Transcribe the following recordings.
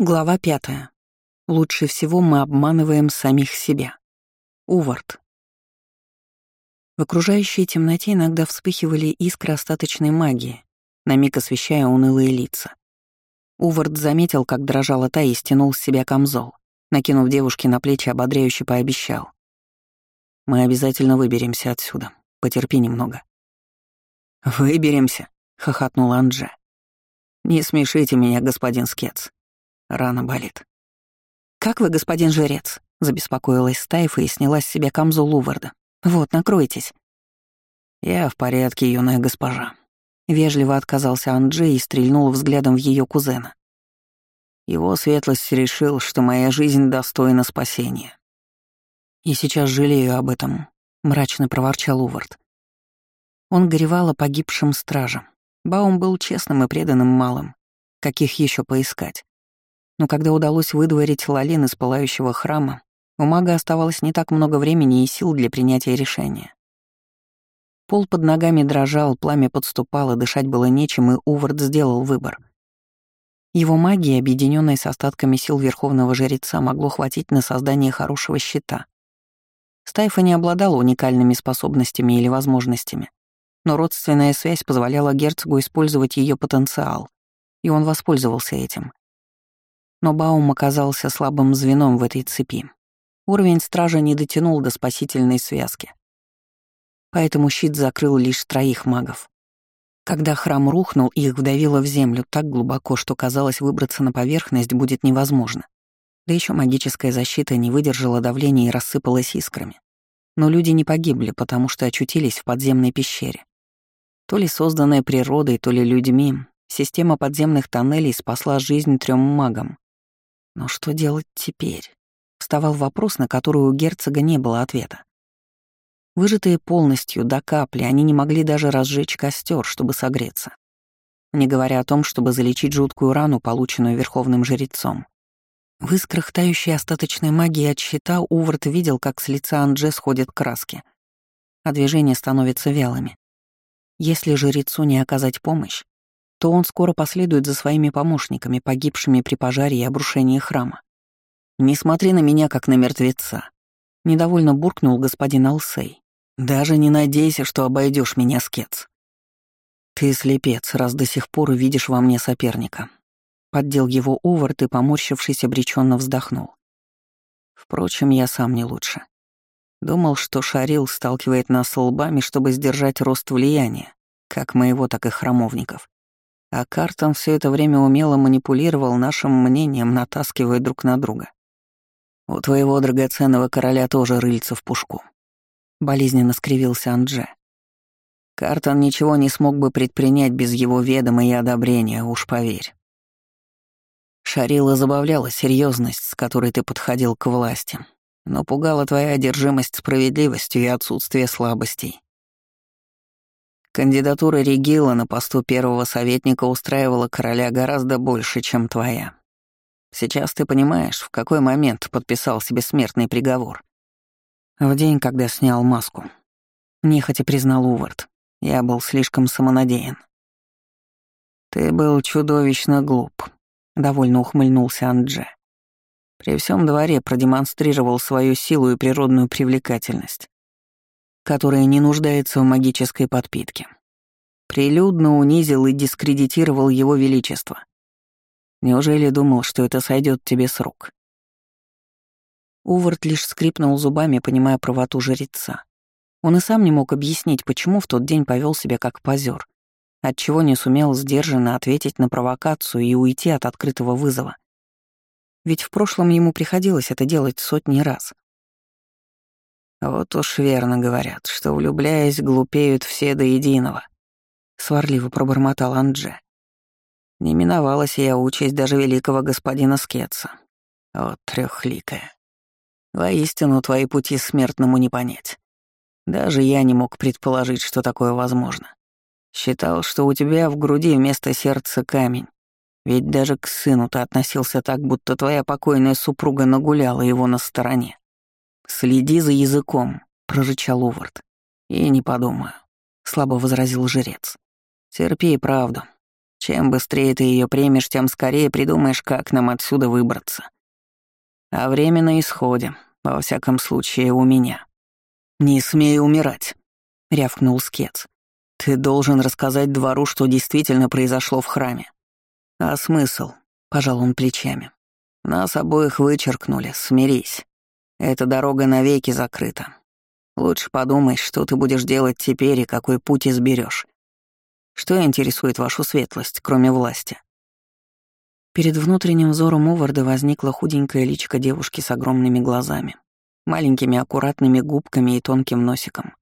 Глава пятая. Лучше всего мы обманываем самих себя. Увард. В окружающей темноте иногда вспыхивали искры остаточной магии, на миг освещая унылые лица. Увард заметил, как дрожала та и стянул с себя камзол. Накинув девушке на плечи, ободряюще пообещал. «Мы обязательно выберемся отсюда. Потерпи немного». «Выберемся», — хохотнул Анже. «Не смешите меня, господин Скетс. Рана болит. «Как вы, господин жрец?» — забеспокоилась Стайфа и сняла с себя камзол Уварда. «Вот, накройтесь». «Я в порядке, юная госпожа». Вежливо отказался Анджей и стрельнул взглядом в ее кузена. Его светлость решил, что моя жизнь достойна спасения. «И сейчас жалею об этом», — мрачно проворчал Увард. Он горевал о погибшем страже. Баум был честным и преданным малым. Каких еще поискать? Но когда удалось выдворить Лалин из пылающего храма, у мага оставалось не так много времени и сил для принятия решения. Пол под ногами дрожал, пламя подступало, дышать было нечем, и Увард сделал выбор. Его магия, объединенная с остатками сил Верховного Жреца, могло хватить на создание хорошего щита. Стайфа не обладала уникальными способностями или возможностями, но родственная связь позволяла герцогу использовать ее потенциал, и он воспользовался этим. Но Баум оказался слабым звеном в этой цепи. Уровень стража не дотянул до спасительной связки. Поэтому щит закрыл лишь троих магов. Когда храм рухнул, их вдавило в землю так глубоко, что казалось, выбраться на поверхность будет невозможно. Да еще магическая защита не выдержала давления и рассыпалась искрами. Но люди не погибли, потому что очутились в подземной пещере. То ли созданная природой, то ли людьми, система подземных тоннелей спасла жизнь трем магам, но что делать теперь? Вставал вопрос, на который у герцога не было ответа. Выжатые полностью до капли, они не могли даже разжечь костер, чтобы согреться. Не говоря о том, чтобы залечить жуткую рану, полученную верховным жрецом. В искрах тающей остаточной магии от щита Увард видел, как с лица Андже сходят краски, а движения становятся вялыми. Если жрецу не оказать помощь, то он скоро последует за своими помощниками, погибшими при пожаре и обрушении храма. «Не смотри на меня, как на мертвеца», — недовольно буркнул господин Алсей. «Даже не надейся, что обойдешь меня, Скетс. Ты слепец, раз до сих пор видишь во мне соперника». Поддел его Увард и, поморщившись, обреченно вздохнул. Впрочем, я сам не лучше. Думал, что Шарил сталкивает нас лбами, чтобы сдержать рост влияния, как моего, так и храмовников. А Картон все это время умело манипулировал нашим мнением, натаскивая друг на друга. У твоего драгоценного короля тоже рыльца в пушку. Болезненно скривился Андже. Картон ничего не смог бы предпринять без его ведома и одобрения, уж поверь. Шарила забавляла серьезность, с которой ты подходил к власти, но пугала твоя одержимость справедливостью и отсутствие слабостей. Кандидатура Регила на посту первого советника устраивала короля гораздо больше, чем твоя. Сейчас ты понимаешь, в какой момент подписал себе смертный приговор. В день, когда снял маску. Нехотя признал Увард. Я был слишком самонадеян. Ты был чудовищно глуп, довольно ухмыльнулся Андже. При всем дворе продемонстрировал свою силу и природную привлекательность которая не нуждается в магической подпитке. Прилюдно унизил и дискредитировал его величество. Неужели думал, что это сойдет тебе с рук? Увард лишь скрипнул зубами, понимая правоту жреца. Он и сам не мог объяснить, почему в тот день повел себя как позер, отчего не сумел сдержанно ответить на провокацию и уйти от открытого вызова. Ведь в прошлом ему приходилось это делать сотни раз. Вот уж верно говорят, что, влюбляясь, глупеют все до единого. Сварливо пробормотал Андже. Не миновала сия участь даже великого господина Скетса. Вот трехликая. Воистину, твои пути смертному не понять. Даже я не мог предположить, что такое возможно. Считал, что у тебя в груди вместо сердца камень. Ведь даже к сыну ты относился так, будто твоя покойная супруга нагуляла его на стороне. «Следи за языком», — прорычал Увард. «И не подумаю», — слабо возразил жрец. «Терпи правду. Чем быстрее ты ее примешь, тем скорее придумаешь, как нам отсюда выбраться. А время на исходе, во всяком случае, у меня. «Не смей умирать», — рявкнул Скец. «Ты должен рассказать двору, что действительно произошло в храме». «А смысл?» — пожал он плечами. «Нас обоих вычеркнули, смирись. Эта дорога навеки закрыта. Лучше подумай, что ты будешь делать теперь и какой путь изберешь. Что интересует вашу светлость, кроме власти?» Перед внутренним взором Уварда возникла худенькая личка девушки с огромными глазами, маленькими аккуратными губками и тонким носиком.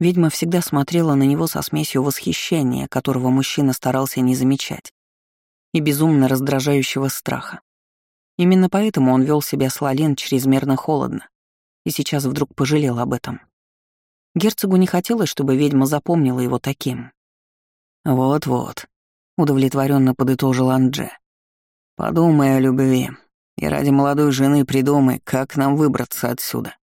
Ведьма всегда смотрела на него со смесью восхищения, которого мужчина старался не замечать, и безумно раздражающего страха. Именно поэтому он вел себя с Лален чрезмерно холодно и сейчас вдруг пожалел об этом. Герцогу не хотелось, чтобы ведьма запомнила его таким. «Вот-вот», — удовлетворенно подытожил Андже. «Подумай о любви, и ради молодой жены придумай, как нам выбраться отсюда».